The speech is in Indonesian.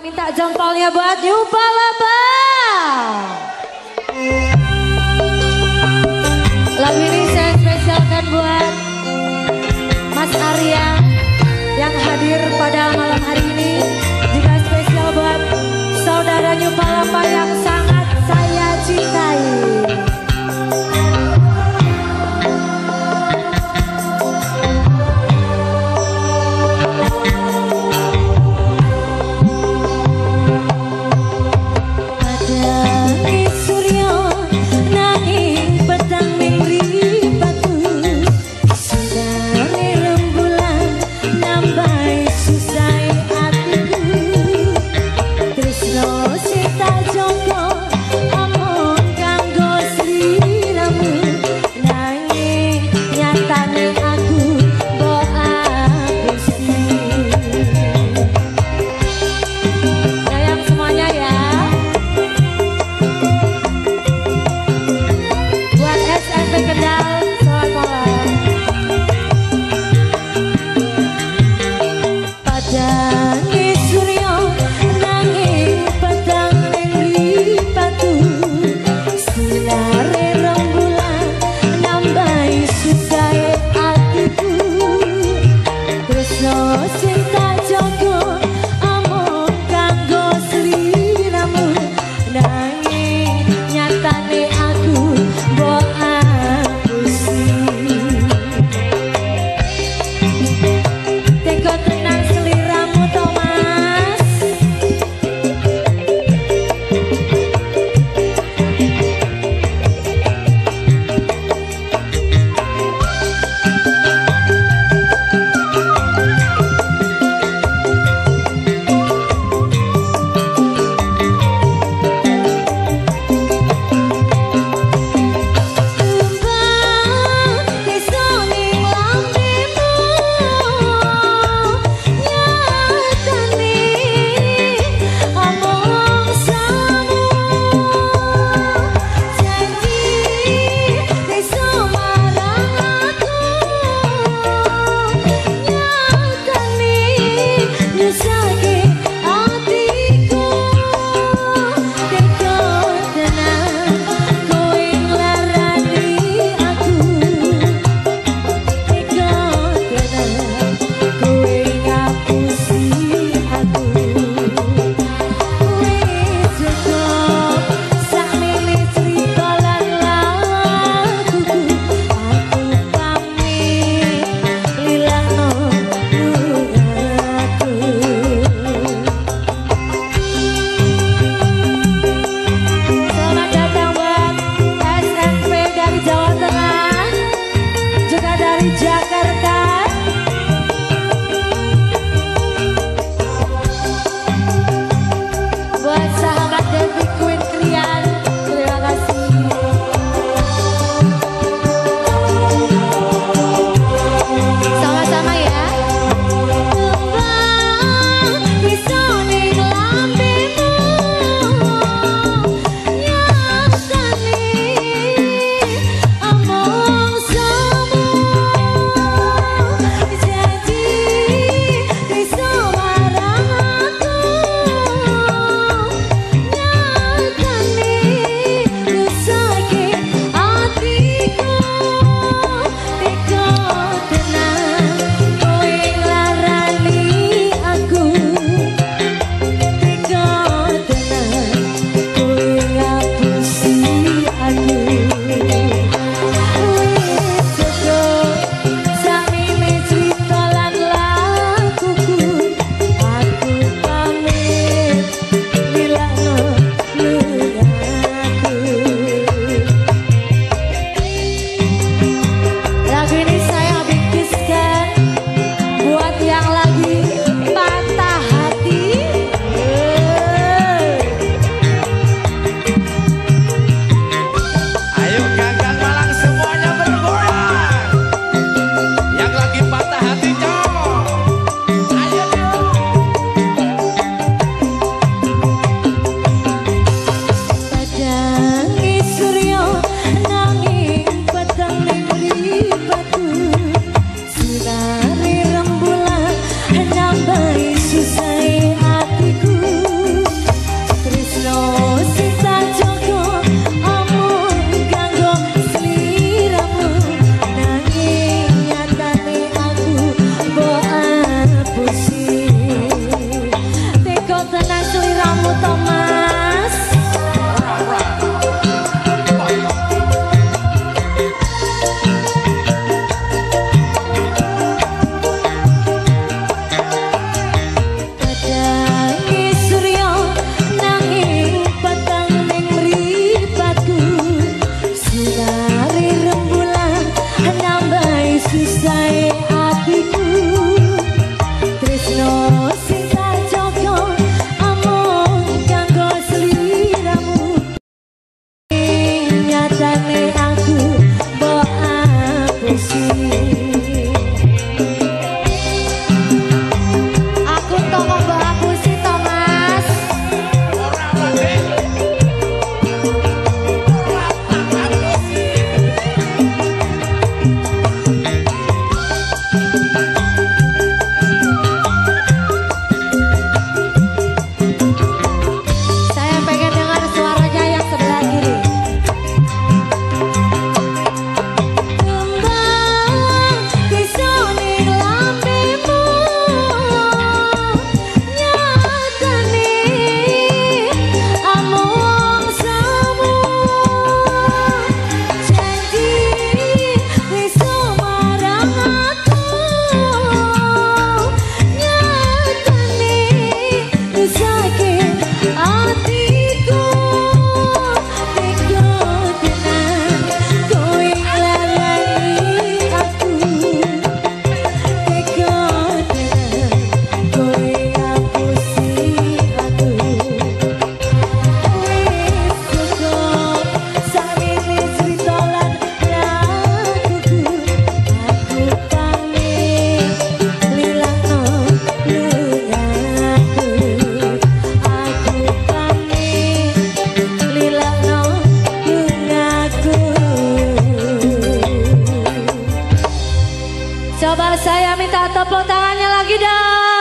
Minta jempolnya buat Yupa Laba. Lagu ini saya spesialkan buat Mas Arya yang hadir pada malam hari susah saya minta tepuk tangannya lagi dong.